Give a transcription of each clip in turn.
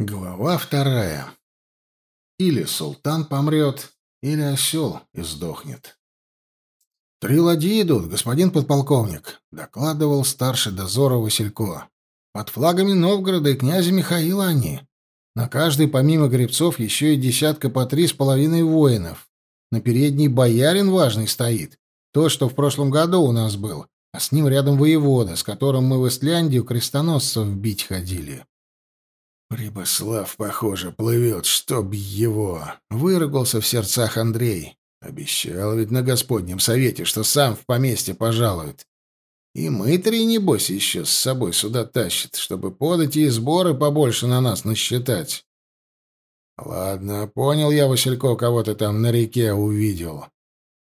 Глава вторая. Или султан помрет, или осел издохнет. «Три ладьи идут, господин подполковник», — докладывал старший дозора Василько. «Под флагами Новгорода и князя Михаила они. На каждой, помимо гребцов, еще и десятка по три с половиной воинов. На передней боярин важный стоит, тот, что в прошлом году у нас был, а с ним рядом воевода, с которым мы в Исляндию крестоносцев бить ходили». «Прибослав, похоже, плывет, чтоб его!» — выругался в сердцах Андрей. «Обещал ведь на Господнем совете, что сам в поместье пожалует. И мы три, небось, еще с собой сюда тащит, чтобы подать и сборы побольше на нас насчитать». «Ладно, понял я, Василько, кого ты там на реке увидел.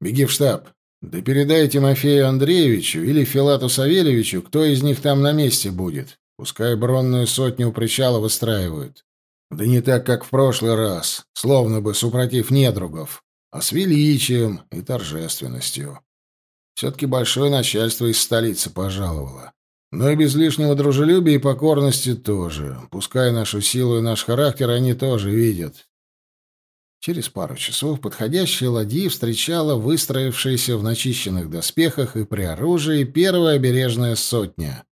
Беги в штаб. Да передай Тимофею Андреевичу или Филату Савельевичу, кто из них там на месте будет. Пускай бронную сотню у причала выстраивают. Да не так, как в прошлый раз, словно бы супротив недругов, а с величием и торжественностью. Все-таки большое начальство из столицы пожаловало. Но и без лишнего дружелюбия и покорности тоже. Пускай нашу силу и наш характер они тоже видят. Через пару часов подходящая ладья встречала выстроившаяся в начищенных доспехах и при оружии первая бережная сотня.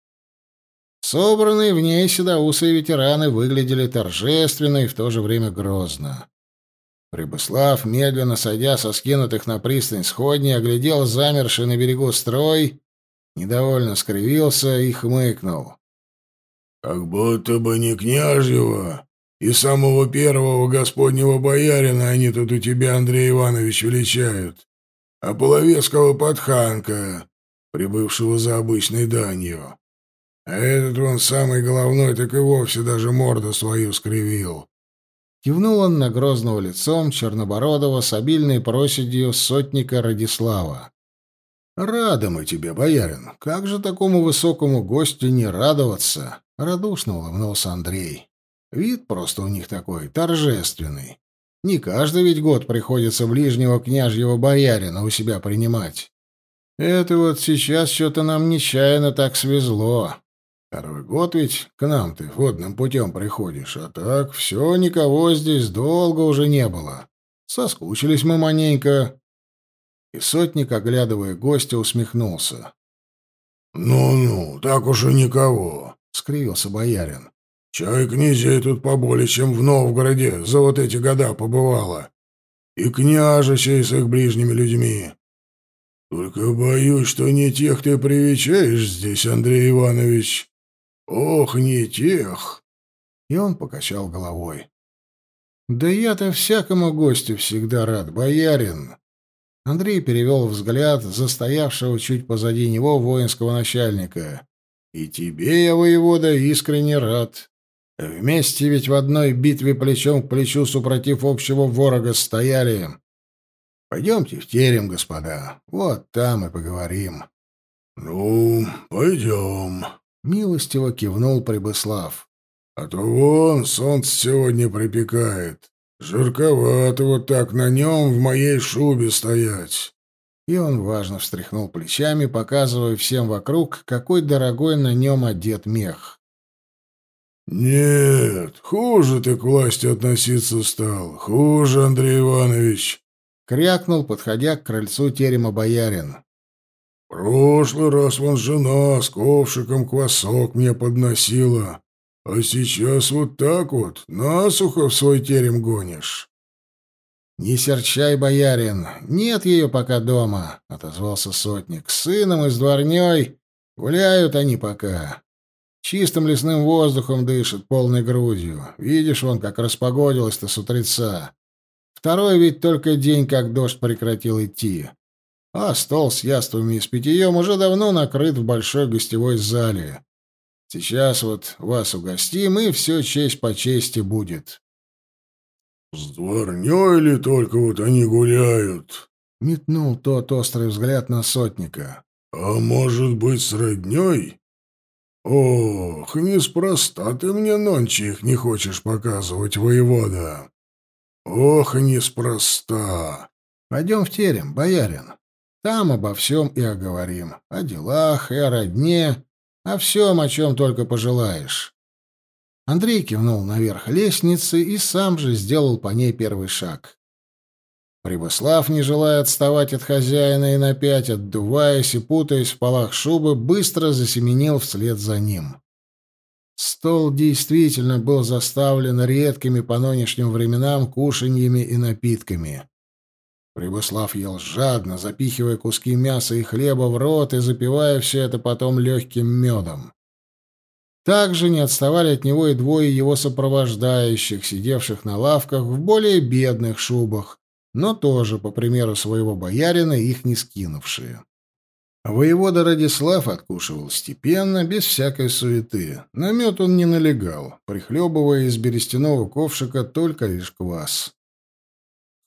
Собранные в ней седоусые ветераны выглядели торжественно и в то же время грозно. Прибыслав, медленно сойдя со скинутых на пристань сходней, оглядел замерший на берегу строй, недовольно скривился и хмыкнул. «Как будто бы не княжьего и самого первого господнего боярина они тут у тебя, Андрей Иванович, величают, а половецкого подханка, прибывшего за обычной данью. А этот вон самый головной так и вовсе даже морду свою скривил. Кивнул он на грозного лицом чернобородого с обильной проседью сотника Радислава. «Рады мы тебе, боярин. Как же такому высокому гостю не радоваться?» — радушно улыбнулся Андрей. «Вид просто у них такой, торжественный. Не каждый ведь год приходится ближнего княжьего боярина у себя принимать. Это вот сейчас что-то нам нечаянно так свезло. Второй год ведь к нам ты водным путем приходишь, а так все, никого здесь долго уже не было. Соскучились мы маненько. И сотник, оглядывая гостя, усмехнулся. «Ну-ну, так уж и никого», — скривился боярин. «Чай князей тут поболее, чем в Новгороде за вот эти года побывало. И княжичей с их ближними людьми. Только боюсь, что не тех ты привечаешь здесь, Андрей Иванович. «Ох, не тех!» И он покачал головой. «Да я-то всякому гостю всегда рад, боярин!» Андрей перевел взгляд застоявшего чуть позади него воинского начальника. «И тебе я, воевода, искренне рад. Вместе ведь в одной битве плечом к плечу супротив общего ворога стояли. Пойдемте в терем, господа, вот там и поговорим». «Ну, пойдем», Милостиво кивнул Прибыслав. «А то вон солнце сегодня припекает. Жарковато вот так на нем в моей шубе стоять». И он важно встряхнул плечами, показывая всем вокруг, какой дорогой на нем одет мех. «Нет, хуже ты к власти относиться стал. Хуже, Андрей Иванович!» — крякнул, подходя к крыльцу терема боярин. Прошлый раз вон жена с ковшиком квасок мне подносила, а сейчас вот так вот насухо в свой терем гонишь. — Не серчай, боярин, нет ее пока дома, — отозвался сотник. — С сыном и с дворней гуляют они пока. Чистым лесным воздухом дышат полной грудью. Видишь вон, как распогодилось-то с утреца. Второй ведь только день, как дождь прекратил идти а стол с яствами и с питьем уже давно накрыт в большой гостевой зале. Сейчас вот вас угостим, и все честь по чести будет. — С дворней ли только вот они гуляют? — метнул тот острый взгляд на сотника. — А может быть, с родней? Ох, неспроста ты мне нонче их не хочешь показывать, воевода. Ох, неспроста. Пойдем в терем, боярин. Там обо всем и оговорим. О делах и о родне, о всем, о чем только пожелаешь. Андрей кивнул наверх лестницы и сам же сделал по ней первый шаг. Прибыслав, не желая отставать от хозяина и на пять, отдуваясь и путаясь в полах шубы, быстро засеменил вслед за ним. Стол действительно был заставлен редкими по нынешним временам кушаньями и напитками. Прибыслав ел жадно, запихивая куски мяса и хлеба в рот и запивая все это потом легким медом. Также не отставали от него и двое его сопровождающих, сидевших на лавках в более бедных шубах, но тоже, по примеру своего боярина, их не скинувшие. Воевода Радислав откушивал степенно, без всякой суеты. На мед он не налегал, прихлебывая из берестяного ковшика только лишь квас.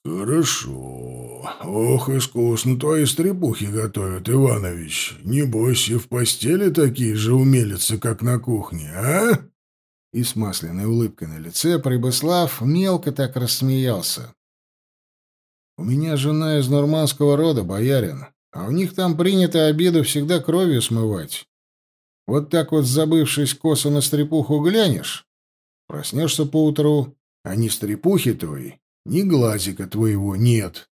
«Хорошо. Ох, искусно твои стрепухи готовят, Иванович. Небось, и в постели такие же умелицы, как на кухне, а?» И с масляной улыбкой на лице Прибыслав мелко так рассмеялся. «У меня жена из нормандского рода, боярин, а у них там принято обиду всегда кровью смывать. Вот так вот, забывшись косо на стрепуху, глянешь, проснешься поутру, а ни стрепухи твоей, ни глазика твоего нет».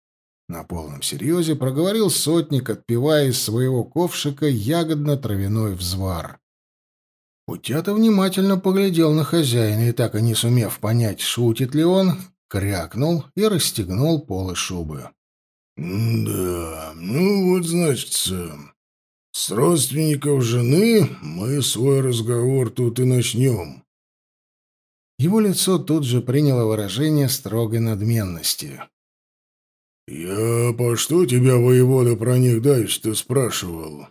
На полном серьезе проговорил сотник, отпивая из своего ковшика ягодно-травяной взвар. Утята внимательно поглядел на хозяина и, так и не сумев понять, шутит ли он, крякнул и расстегнул полы шубы. «Да, ну вот, значит, с родственников жены мы свой разговор тут и начнем». Его лицо тут же приняло выражение строгой надменности. «Я по что тебя, воевода, про них дальше-то спрашивал?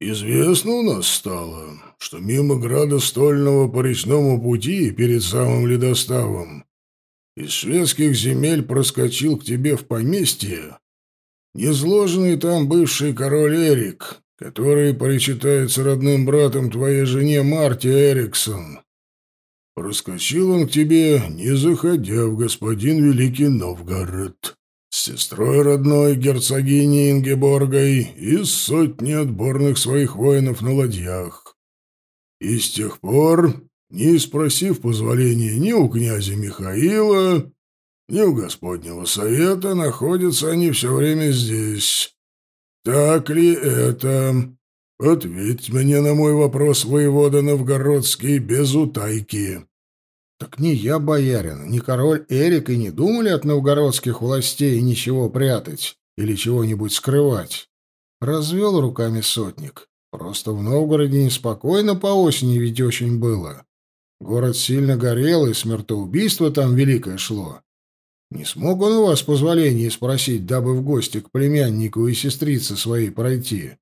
Известно у нас стало, что мимо града Стольного по речному пути перед самым ледоставом из шведских земель проскочил к тебе в поместье незложенный там бывший король Эрик, который причитается родным братом твоей жене Марте Эриксон. Проскочил он к тебе, не заходя в господин Великий Новгород, с сестрой родной герцогиней Ингеборгой и с сотней отборных своих воинов на ладьях. И с тех пор не спросив позволения ни у князя Михаила, ни у Господнего совета, находятся они все время здесь. Так ли это? Ответь мне на мой вопрос, воевода Новгородский, без утайки. Так не я, боярин, ни король Эрик и не думали от новгородских властей ничего прятать или чего-нибудь скрывать. Развел руками сотник. Просто в Новгороде неспокойно по осени ведь очень было. Город сильно горел, и смертоубийство там великое шло. Не смог он у вас позволения спросить, дабы в гости к племяннику и сестрице своей пройти.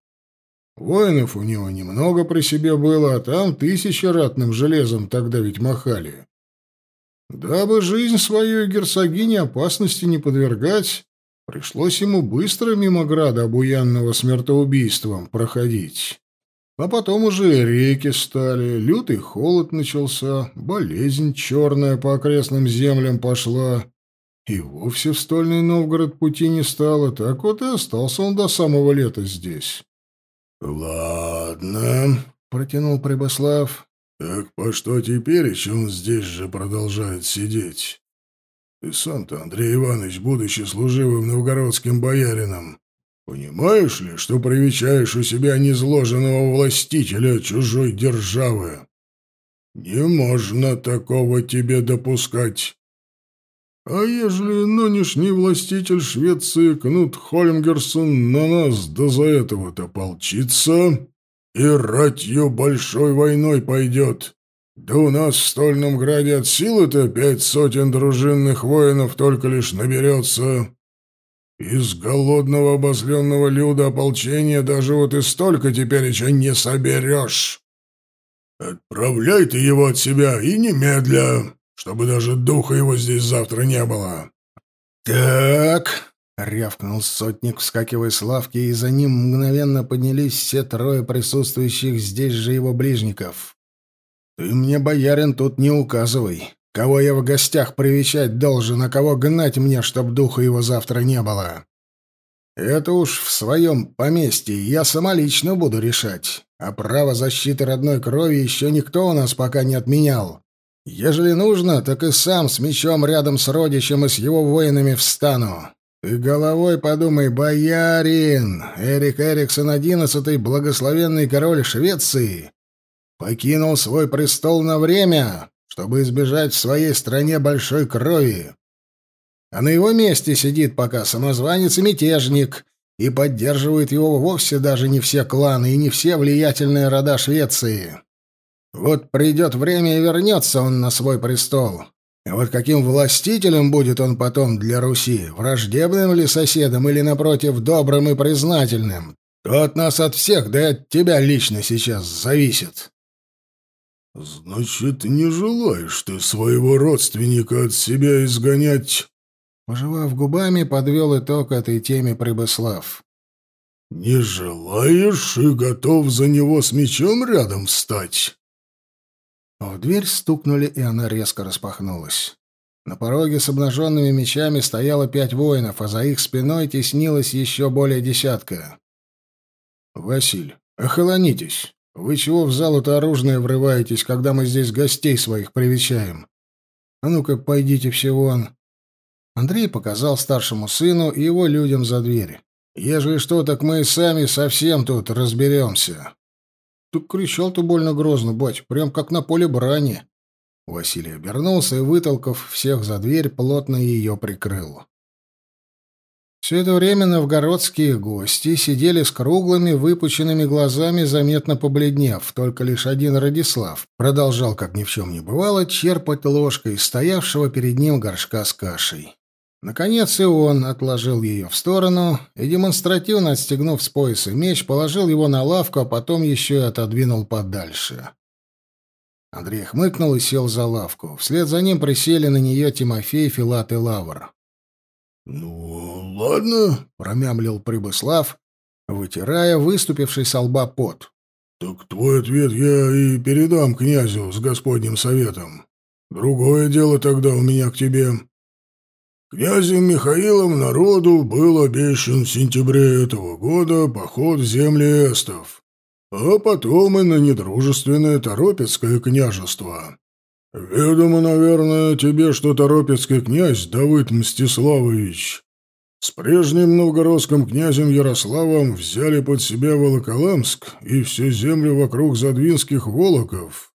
Воинов у него немного при себе было, а там тысячи ратным железом тогда ведь махали. Дабы жизнь свою герцогине опасности не подвергать, пришлось ему быстро мимо града обуянного смертоубийством проходить. А потом уже реки стали, лютый холод начался, болезнь черная по окрестным землям пошла. И вовсе в стольный Новгород пути не стало, так вот и остался он до самого лета здесь. — Ладно, — протянул Прибослав. — Так по что теперь, еще он здесь же продолжает сидеть? Ты сам-то, Андрей Иванович, будучи служивым новгородским боярином, Понимаешь ли, что привечаешь у себя незложенного властителя чужой державы? Не можно такого тебе допускать. А ежели нынешний властитель Швеции Кнут Хольмгерсон на нас до за этого-то полчится и ратью большой войной пойдет, да у нас в Стольном Граде от силы-то пять сотен дружинных воинов только лишь наберется, из голодного обозленного люда ополчения даже вот и столько теперь еще не соберешь. Отправляй ты его от себя и немедля, чтобы даже духа его здесь завтра не было. Так, рявкнул сотник, вскакивая с лавки, и за ним мгновенно поднялись все трое присутствующих здесь же его ближников. Ты мне, боярин, тут не указывай. Кого я в гостях привечать должен, а кого гнать мне, чтоб духа его завтра не было? Это уж в своем поместье я самолично буду решать. А право защиты родной крови еще никто у нас пока не отменял. Ежели нужно, так и сам с мечом рядом с родичем и с его воинами встану. Ты головой подумай, боярин! Эрик Эриксон одиннадцатый, благословенный король Швеции, покинул свой престол на время, чтобы избежать в своей стране большой крови. А на его месте сидит пока самозванец и мятежник, и поддерживают его вовсе даже не все кланы и не все влиятельные рода Швеции. Вот придет время и вернется он на свой престол. А вот каким властителем будет он потом для Руси, враждебным ли соседом или, напротив, добрым и признательным, то от нас от всех, да и от тебя лично сейчас зависит. «Значит, не желаешь ты своего родственника от себя изгонять?» Пожевав губами, подвел итог этой теме Прибыслав. «Не желаешь и готов за него с мечом рядом встать?» В дверь стукнули, и она резко распахнулась. На пороге с обнаженными мечами стояло пять воинов, а за их спиной теснилось еще более десятка. «Василь, охолонитесь. Вы чего в залу-то оружие врываетесь, когда мы здесь гостей своих привечаем? А ну-ка, пойдите все вон». Андрей показал старшему сыну и его людям за дверь. «Ежели что, так мы и сами совсем тут разберемся». Так кричал-то больно грозно, бать, прям как на поле брани. Василий обернулся и, вытолкав всех за дверь, плотно ее прикрыл. Все это время новгородские гости сидели с круглыми, выпученными глазами, заметно побледнев. Только лишь один Радислав продолжал, как ни в чем не бывало, черпать ложкой из стоявшего перед ним горшка с кашей. Наконец и он отложил ее в сторону и, демонстративно отстегнув с пояса меч, положил его на лавку, а потом еще и отодвинул подальше. Андрей хмыкнул и сел за лавку. Вслед за ним присели на нее Тимофей, Филат и Лавр. «Ну, ладно», — промямлил Прибыслав, вытирая выступивший со лба пот. «Так твой ответ я и передам князю с господним советом. Другое дело тогда у меня к тебе». Князем Михаилом народу был обещан в сентябре этого года поход в земли эстов, а потом и на недружественное Торопецкое княжество. Ведомо, наверное, тебе, что Торопецкий князь Давыд Мстиславович с прежним новгородским князем Ярославом взяли под себя Волоколамск и всю землю вокруг Задвинских Волоков,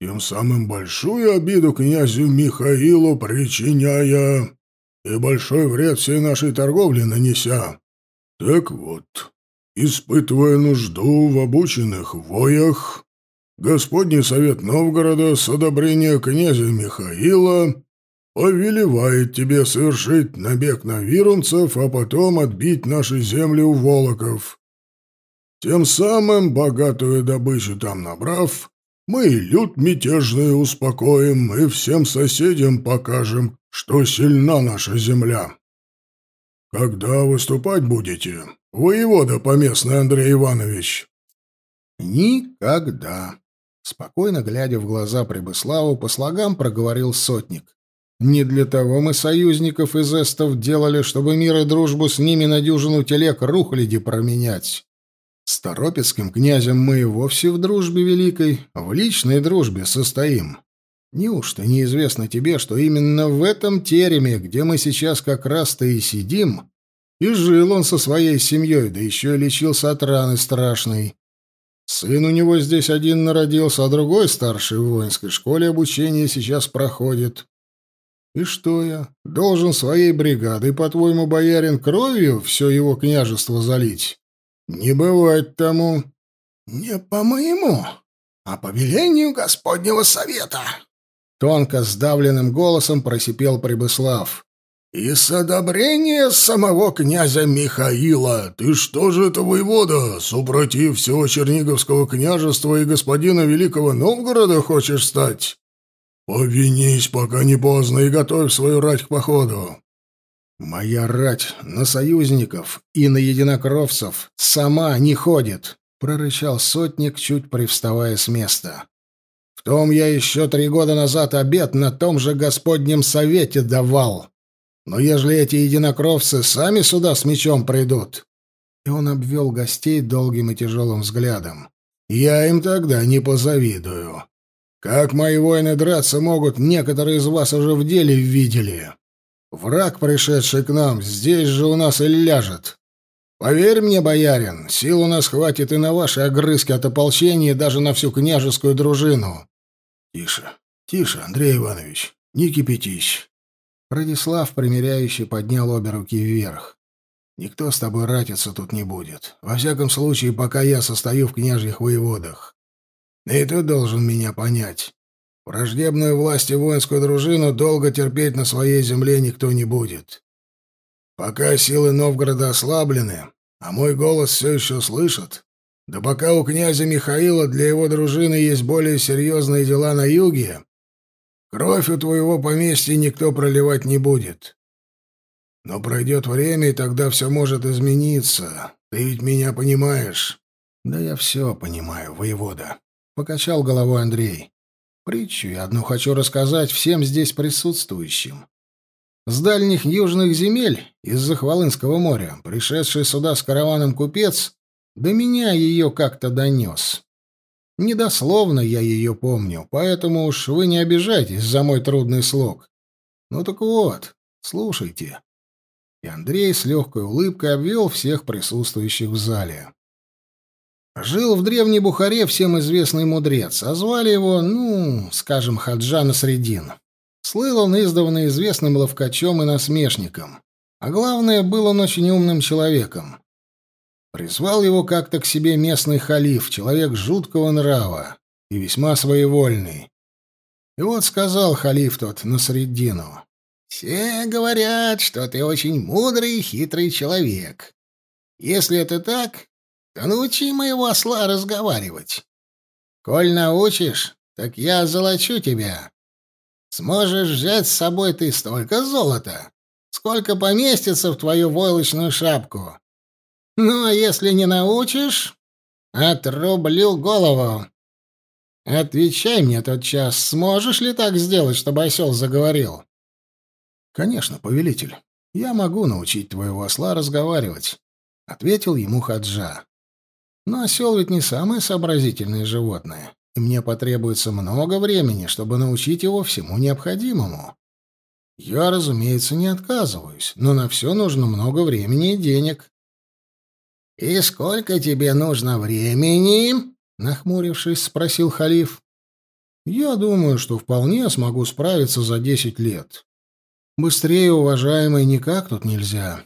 тем самым большую обиду князю Михаилу причиняя и большой вред всей нашей торговле нанеся. Так вот, испытывая нужду в обученных воях, Господний совет Новгорода с одобрения князя Михаила повелевает тебе совершить набег на вирунцев, а потом отбить наши земли у волоков. Тем самым, богатую добычу там набрав, мы люд мятежный успокоим и всем соседям покажем, что сильна наша земля. Когда выступать будете, воевода поместный Андрей Иванович? Никогда. Спокойно глядя в глаза Прибыславу, по слогам проговорил сотник. Не для того мы союзников из эстов делали, чтобы мир и дружбу с ними на дюжину телег рухляди променять. С Торопецким князем мы и вовсе в дружбе великой, в личной дружбе состоим. Неужто неизвестно тебе, что именно в этом тереме, где мы сейчас как раз-то и сидим, и жил он со своей семьей, да еще и лечился от раны страшной? Сын у него здесь один народился, а другой, старший в воинской школе обучения, сейчас проходит. И что я, должен своей бригадой, по-твоему, боярин, кровью все его княжество залить? Не бывать тому. Не по моему, а по велению Господнего совета, Тонко сдавленным голосом просипел Прибыслав. «И с одобрения самого князя Михаила. Ты что же это, воевода, супротив всего Черниговского княжества и господина Великого Новгорода хочешь стать? Повинись, пока не поздно, и готовь свою рать к походу». «Моя рать на союзников и на единокровцев сама не ходит», — прорычал сотник, чуть привставая с места. Том я еще три года назад обед на том же Господнем совете давал. Но ежели эти единокровцы сами сюда с мечом придут...» И он обвел гостей долгим и тяжелым взглядом. «Я им тогда не позавидую. Как мои воины драться могут, некоторые из вас уже в деле видели. Враг, пришедший к нам, здесь же у нас и ляжет. Поверь мне, боярин, сил у нас хватит и на ваши огрызки от ополчения, даже на всю княжескую дружину. Тише, тише, Андрей Иванович, не кипятись. Радислав, примиряющий, поднял обе руки вверх. Никто с тобой ратиться тут не будет. Во всяком случае, пока я состою в княжьих воеводах. И ты должен меня понять. Враждебную власть и воинскую дружину долго терпеть на своей земле никто не будет. Пока силы Новгорода ослаблены, а мой голос все еще слышат, да пока у князя Михаила для его дружины есть более серьезные дела на юге, кровь у твоего поместья никто проливать не будет. Но пройдет время, и тогда все может измениться. Ты ведь меня понимаешь? Да я все понимаю, воевода. Покачал головой Андрей. Притчу я одну хочу рассказать всем здесь присутствующим. С дальних южных земель, из-за Хвалынского моря, пришедший сюда с караваном купец, до меня ее как-то донес. Недословно я ее помню, поэтому уж вы не обижайтесь за мой трудный слог. Ну так вот, слушайте. И Андрей с легкой улыбкой обвел всех присутствующих в зале. Жил в Древней Бухаре всем известный мудрец, а звали его, ну, скажем, Хаджан Средин. Слыл он издавна известным ловкачом и насмешником. А главное, был он очень умным человеком. Призвал его как-то к себе местный халиф, человек жуткого нрава и весьма своевольный. И вот сказал халиф тот Насреддину, «Все говорят, что ты очень мудрый и хитрый человек. Если это так, то научи моего осла разговаривать. Коль научишь, так я золочу тебя. Сможешь взять с собой ты столько золота, сколько поместится в твою войлочную шапку. Ну, а если не научишь, отрублю голову. Отвечай мне тот час, сможешь ли так сделать, чтобы осел заговорил? Конечно, повелитель. Я могу научить твоего осла разговаривать, ответил ему Хаджа. Но осел ведь не самое сообразительное животное, и мне потребуется много времени, чтобы научить его всему необходимому. Я, разумеется, не отказываюсь, но на все нужно много времени и денег. «И сколько тебе нужно времени?» — нахмурившись, спросил халиф. «Я думаю, что вполне смогу справиться за десять лет. Быстрее, уважаемый, никак тут нельзя.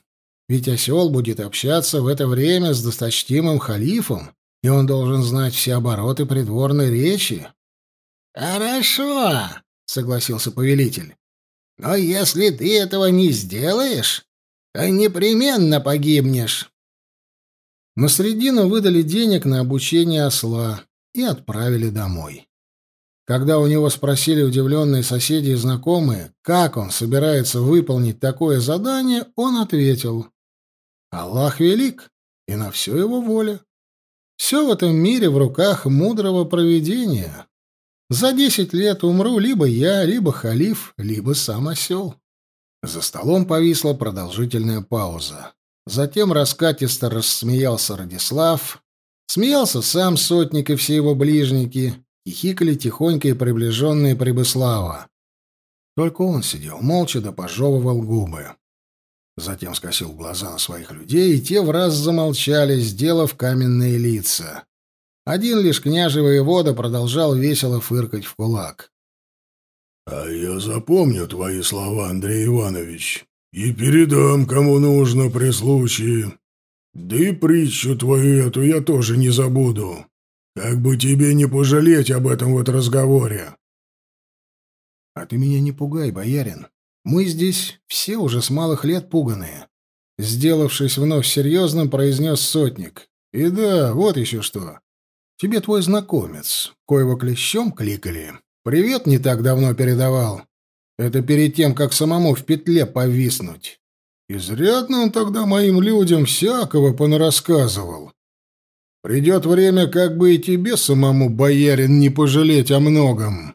Ведь осел будет общаться в это время с досточтимым халифом, и он должен знать все обороты придворной речи. «Хорошо», — согласился повелитель. «Но если ты этого не сделаешь, то непременно погибнешь». На средину выдали денег на обучение осла и отправили домой. Когда у него спросили удивленные соседи и знакомые, как он собирается выполнить такое задание, он ответил Аллах велик, и на все его воля. Все в этом мире в руках мудрого провидения. За десять лет умру либо я, либо халиф, либо сам осел. За столом повисла продолжительная пауза. Затем раскатисто рассмеялся Радислав, смеялся сам сотник и все его ближники, хихикали тихонько и приближенные Прибыслава. Только он сидел молча да пожевывал губы. Затем скосил глаза на своих людей, и те в раз замолчали, сделав каменные лица. Один лишь княжий воевода продолжал весело фыркать в кулак. — А я запомню твои слова, Андрей Иванович, и передам, кому нужно при случае. Да и притчу твою эту я тоже не забуду. Как бы тебе не пожалеть об этом вот разговоре. — А ты меня не пугай, боярин, мы здесь все уже с малых лет пуганые. Сделавшись вновь серьезным, произнес сотник. И да, вот еще что. Тебе твой знакомец, коего клещом кликали, привет не так давно передавал. Это перед тем, как самому в петле повиснуть. Изрядно он тогда моим людям всякого понарассказывал. Придет время, как бы и тебе самому, боярин, не пожалеть о многом.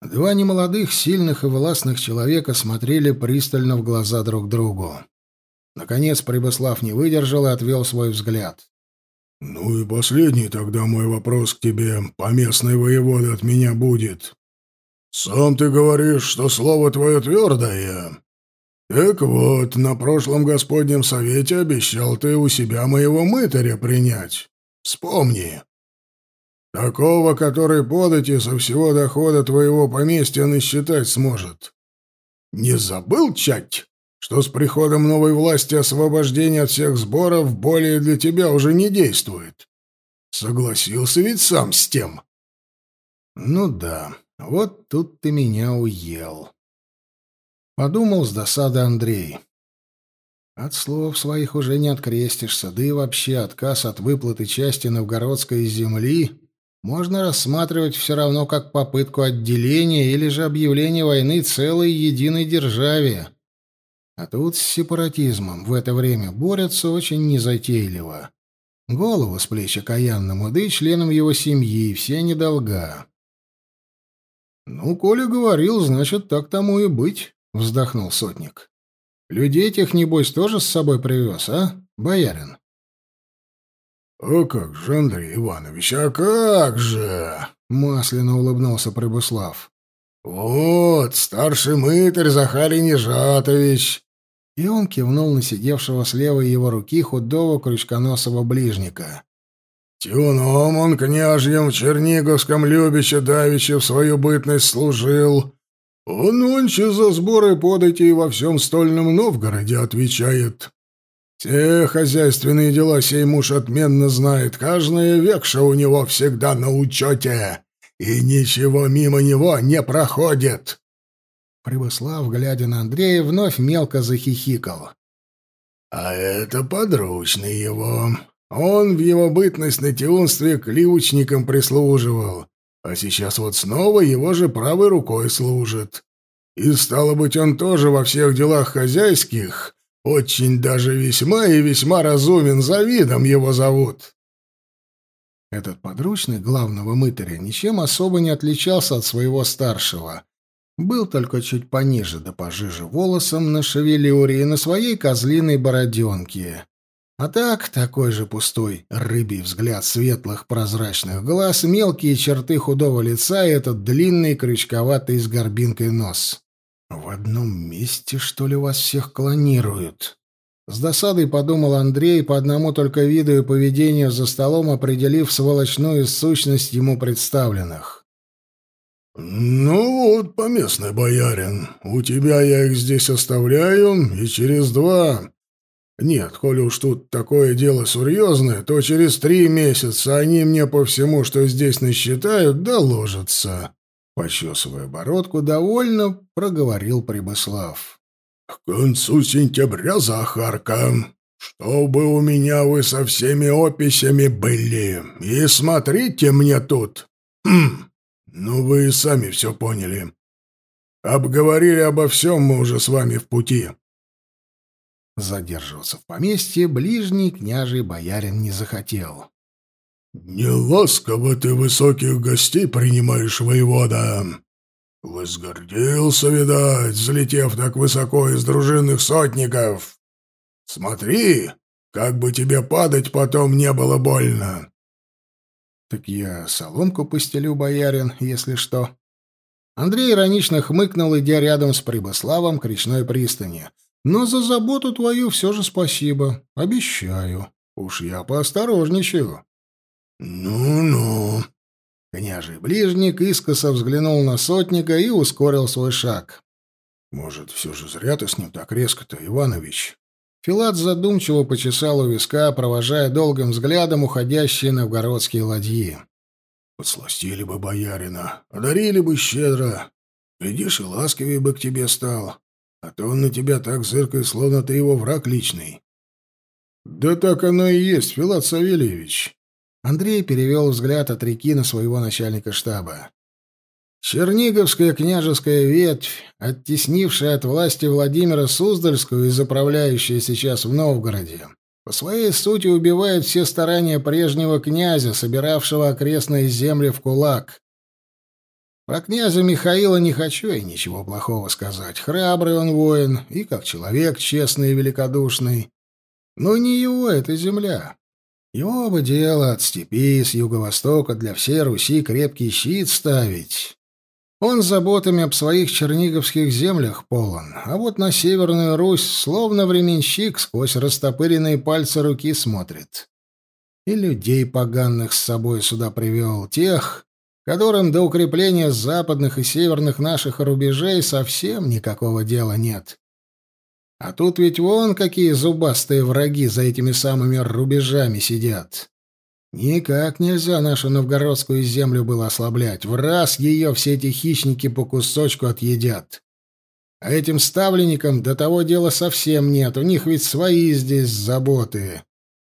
Два немолодых, сильных и властных человека смотрели пристально в глаза друг другу. Наконец Прибыслав не выдержал и отвел свой взгляд. Ну и последний тогда мой вопрос к тебе, поместный воевода, от меня будет. Сам ты говоришь, что слово твое твердое. Так вот, на прошлом Господнем совете обещал ты у себя моего мытаря принять. Вспомни. Такого, который подати со всего дохода твоего поместья насчитать сможет. Не забыл, чать, что с приходом новой власти освобождение от всех сборов более для тебя уже не действует? Согласился ведь сам с тем? Ну да, вот тут ты меня уел. Подумал с досады Андрей. От слов своих уже не открестишься, да и вообще отказ от выплаты части новгородской земли можно рассматривать все равно как попытку отделения или же объявления войны целой единой державе. А тут с сепаратизмом в это время борются очень незатейливо. Голову с плеч окаянному, да и членам его семьи, все недолга. «Ну, Коля говорил, значит, так тому и быть», — вздохнул сотник. «Людей тех, небось, тоже с собой привез, а, боярин?» «А как же, Андрей Иванович, а как же!» — масляно улыбнулся Прибыслав. «Вот, старший мытарь Захарий Нежатович!» И он кивнул на сидевшего слева его руки худого крючконосого ближника. «Тюном он княжьем в Черниговском Любиче давеча в свою бытность служил. Он нонче за сборы подати и во всем стольном Новгороде отвечает. Все хозяйственные дела сей муж отменно знает, каждая векша у него всегда на учете, и ничего мимо него не проходит. Прибыслав, глядя на Андрея, вновь мелко захихикал. «А это подручный его. Он в его бытность на тиунстве ключником прислуживал, а сейчас вот снова его же правой рукой служит. И, стало быть, он тоже во всех делах хозяйских очень даже весьма и весьма разумен, за видом его зовут. Этот подручный главного мытаря ничем особо не отличался от своего старшего. Был только чуть пониже да пожиже волосом на шевелюре и на своей козлиной бороденке. А так, такой же пустой рыбий взгляд светлых прозрачных глаз, мелкие черты худого лица и этот длинный крючковатый с горбинкой нос. В одном месте, что ли, вас всех клонируют? С досадой подумал Андрей, по одному только виду и поведению за столом определив сволочную сущность ему представленных. «Ну вот, поместный боярин, у тебя я их здесь оставляю, и через два... Нет, коли уж тут такое дело серьезное, то через три месяца они мне по всему, что здесь насчитают, доложатся». Почесывая бородку, довольно проговорил Прибыслав. — К концу сентября, Захарка, чтобы у меня вы со всеми описями были. И смотрите мне тут. Хм, ну вы и сами все поняли. Обговорили обо всем мы уже с вами в пути. Задерживаться в поместье ближний княжий боярин не захотел. «Не ласково ты высоких гостей принимаешь, воевода. Возгордился, видать, взлетев так высоко из дружинных сотников. Смотри, как бы тебе падать потом не было больно». «Так я соломку постелю, боярин, если что». Андрей иронично хмыкнул, идя рядом с Прибыславом к речной пристани. «Но за заботу твою все же спасибо. Обещаю. Уж я поосторожничаю». «Ну-ну». Княжий ближник искоса взглянул на сотника и ускорил свой шаг. «Может, все же зря ты с ним так резко-то, Иванович?» Филат задумчиво почесал у виска, провожая долгим взглядом уходящие новгородские ладьи. «Подсластили бы боярина, одарили бы щедро. Глядишь, и ласковее бы к тебе стал. А то он на тебя так зыркает, словно ты его враг личный». «Да так оно и есть, Филат Савельевич. Андрей перевел взгляд от реки на своего начальника штаба. Черниговская княжеская ветвь, оттеснившая от власти Владимира Суздальскую и заправляющая сейчас в Новгороде, по своей сути убивает все старания прежнего князя, собиравшего окрестные земли в кулак. Про князя Михаила не хочу и ничего плохого сказать. Храбрый он воин и как человек честный и великодушный. Но не его эта земля. Его бы дело от степи с юго-востока для всей Руси крепкий щит ставить. Он заботами об своих черниговских землях полон, а вот на Северную Русь словно временщик сквозь растопыренные пальцы руки смотрит. И людей поганых с собой сюда привел, тех, которым до укрепления западных и северных наших рубежей совсем никакого дела нет. А тут ведь вон какие зубастые враги за этими самыми рубежами сидят. Никак нельзя нашу новгородскую землю было ослаблять. В раз ее все эти хищники по кусочку отъедят. А этим ставленникам до того дела совсем нет. У них ведь свои здесь заботы.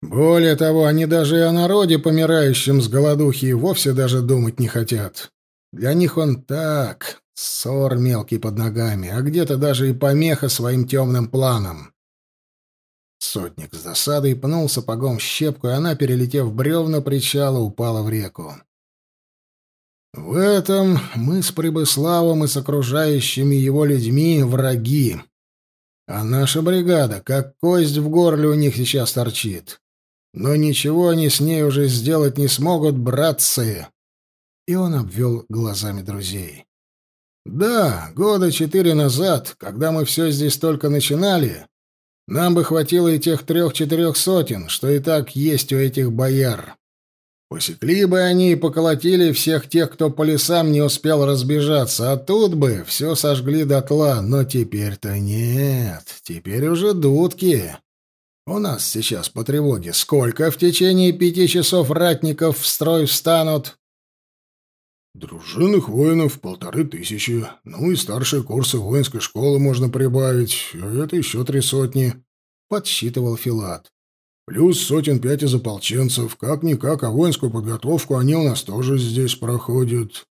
Более того, они даже и о народе, помирающем с голодухи, вовсе даже думать не хотят. Для них он так, ссор мелкий под ногами, а где-то даже и помеха своим темным планам. Сотник с досадой пнул сапогом щепку, и она, перелетев бревна причала, упала в реку. В этом мы с Прибыславом и с окружающими его людьми враги. А наша бригада, как кость в горле у них сейчас торчит. Но ничего они с ней уже сделать не смогут, братцы. И он обвел глазами друзей. Да, года четыре назад, когда мы все здесь только начинали, нам бы хватило и тех трех-четырех сотен, что и так есть у этих бояр. Посекли бы они и поколотили всех тех, кто по лесам не успел разбежаться, а тут бы все сожгли дотла, но теперь-то нет, теперь уже дудки. У нас сейчас по тревоге сколько в течение пяти часов ратников в строй встанут? Дружинных воинов полторы тысячи. Ну и старшие курсы воинской школы можно прибавить. Это еще три сотни. Подсчитывал Филат. Плюс сотен пять из ополченцев. Как-никак, а воинскую подготовку они у нас тоже здесь проходят.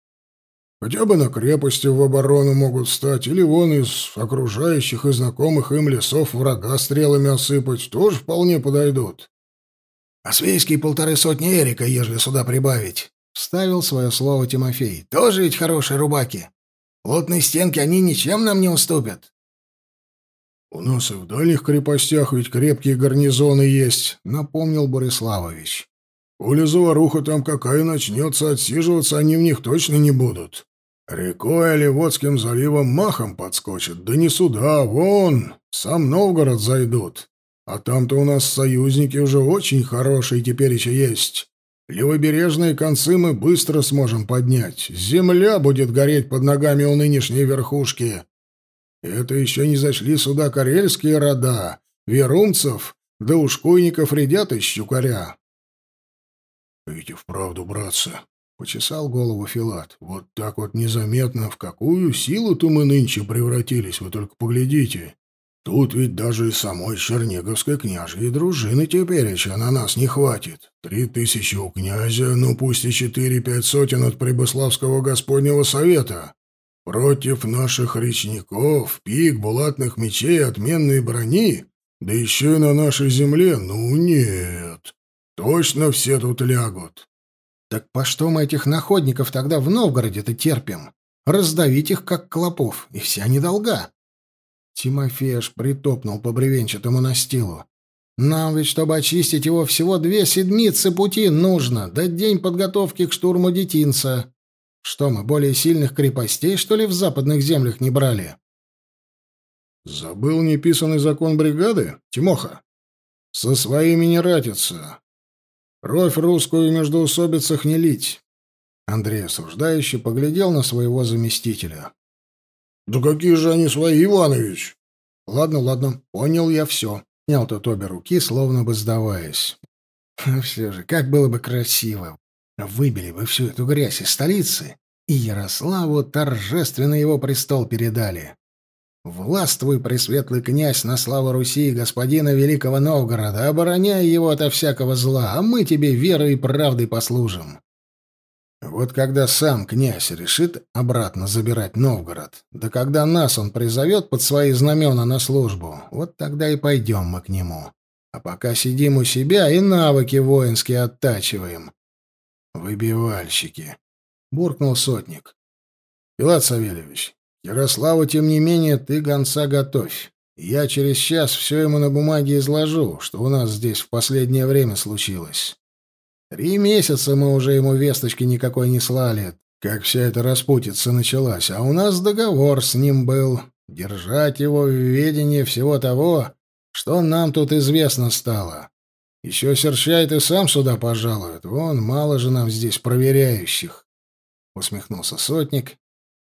Хотя бы на крепости в оборону могут стать, или вон из окружающих и знакомых им лесов врага стрелами осыпать, тоже вполне подойдут. — А свейские полторы сотни Эрика, ежели сюда прибавить, — вставил свое слово Тимофей. — Тоже ведь хорошие рубаки. Плотные стенки они ничем нам не уступят. — У нас и в дальних крепостях ведь крепкие гарнизоны есть, — напомнил Бориславович. Коли заваруха там какая начнется, отсиживаться они в них точно не будут. Рекой Оливодским заливом махом подскочат, да не сюда, вон, сам Новгород зайдут. А там-то у нас союзники уже очень хорошие теперь еще есть. Левобережные концы мы быстро сможем поднять. Земля будет гореть под ногами у нынешней верхушки. Это еще не зашли сюда карельские рода, верумцев, да ушкуйников рядят из щукаря. «Ведь и вправду, братцы», — почесал голову Филат, — «вот так вот незаметно, в какую силу-то мы нынче превратились, вы только поглядите. Тут ведь даже и самой Черниговской княжьей дружины теперь еще на нас не хватит. Три тысячи у князя, ну пусть и четыре-пять сотен от Прибыславского Господнего Совета. Против наших речников, пик, булатных мечей, отменной брони, да еще и на нашей земле, ну нет». Точно все тут лягут. Так по что мы этих находников тогда в Новгороде-то терпим? Раздавить их, как клопов, и вся недолга. Тимофей аж притопнул по бревенчатому настилу. Нам ведь, чтобы очистить его, всего две седмицы пути нужно, да день подготовки к штурму детинца. Что мы, более сильных крепостей, что ли, в западных землях не брали? Забыл неписанный закон бригады, Тимоха? Со своими не ратиться. Кровь русскую междоусобицах не лить. Андрей осуждающе поглядел на своего заместителя. «Да какие же они свои, Иванович?» «Ладно, ладно, понял я все». Снял тот обе руки, словно бы сдаваясь. «Все же, как было бы красиво. Выбили бы всю эту грязь из столицы, и Ярославу торжественно его престол передали. Властвуй, пресветлый князь, на славу Руси и господина Великого Новгорода, обороняй его ото всякого зла, а мы тебе верой и правдой послужим. Вот когда сам князь решит обратно забирать Новгород, да когда нас он призовет под свои знамена на службу, вот тогда и пойдем мы к нему. А пока сидим у себя и навыки воинские оттачиваем. Выбивальщики, — буркнул сотник. — Пилат Савельевич, Ярославу, тем не менее, ты гонца готовь. Я через час все ему на бумаге изложу, что у нас здесь в последнее время случилось. Три месяца мы уже ему весточки никакой не слали, как вся эта распутица началась, а у нас договор с ним был — держать его в ведении всего того, что нам тут известно стало. Еще Серчайт и сам сюда пожалует. Вон, мало же нам здесь проверяющих. Усмехнулся сотник,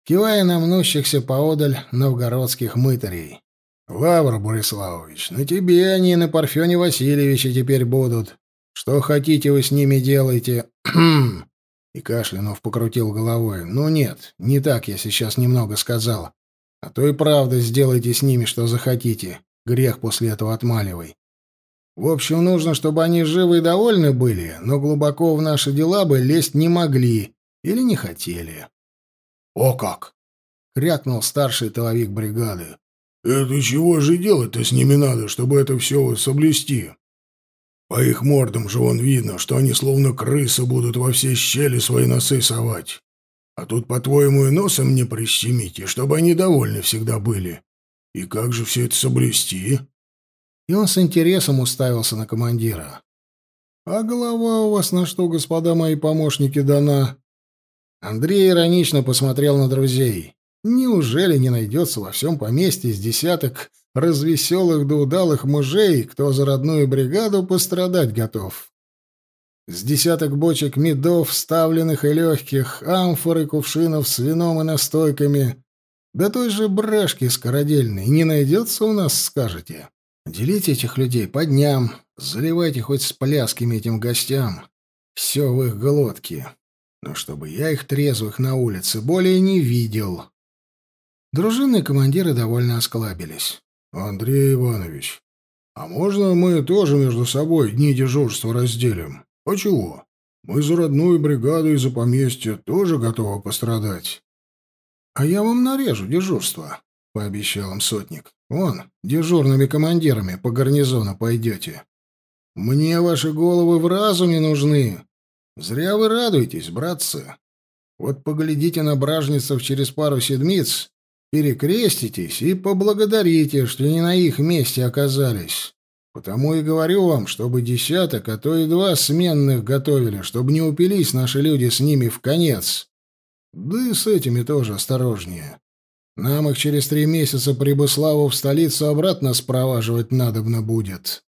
кивая на мнущихся поодаль новгородских мытарей. Лавр Бориславович, на тебе они на Парфене Васильевиче теперь будут. Что хотите вы с ними делайте. И Кашлянов покрутил головой. «Ну нет, не так я сейчас немного сказал. А то и правда сделайте с ними, что захотите. Грех после этого отмаливай. В общем, нужно, чтобы они живы и довольны были, но глубоко в наши дела бы лезть не могли или не хотели». «О как!» — крякнул старший тыловик бригады. «Это чего же делать-то с ними надо, чтобы это все соблюсти?» По их мордам же вон видно, что они словно крысы будут во все щели свои носы совать. А тут, по-твоему, и носом не прищемите, чтобы они довольны всегда были. И как же все это соблюсти?» И он с интересом уставился на командира. «А голова у вас на что, господа мои помощники, дана?» Андрей иронично посмотрел на друзей. «Неужели не найдется во всем поместье с десяток развеселых да удалых мужей, кто за родную бригаду пострадать готов. С десяток бочек медов, ставленных и легких, амфоры, кувшинов с вином и настойками. Да той же брашки скородельной не найдется у нас, скажете. Делите этих людей по дням, заливайте хоть с плясками этим гостям. Все в их глотке. Но чтобы я их трезвых на улице более не видел. Дружинные командиры довольно осклабились. «Андрей Иванович, а можно мы тоже между собой дни дежурства разделим? А чего? Мы за родную бригаду и за поместье тоже готовы пострадать». «А я вам нарежу дежурство», — пообещал им сотник. «Вон, дежурными командирами по гарнизону пойдете. Мне ваши головы в разуме нужны. Зря вы радуетесь, братцы. Вот поглядите на бражницев через пару седмиц, перекреститесь и поблагодарите, что не на их месте оказались. Потому и говорю вам, чтобы десяток, а то и два сменных готовили, чтобы не упились наши люди с ними в конец. Да и с этими тоже осторожнее. Нам их через три месяца по Рябославу в столицу обратно спроваживать надобно будет.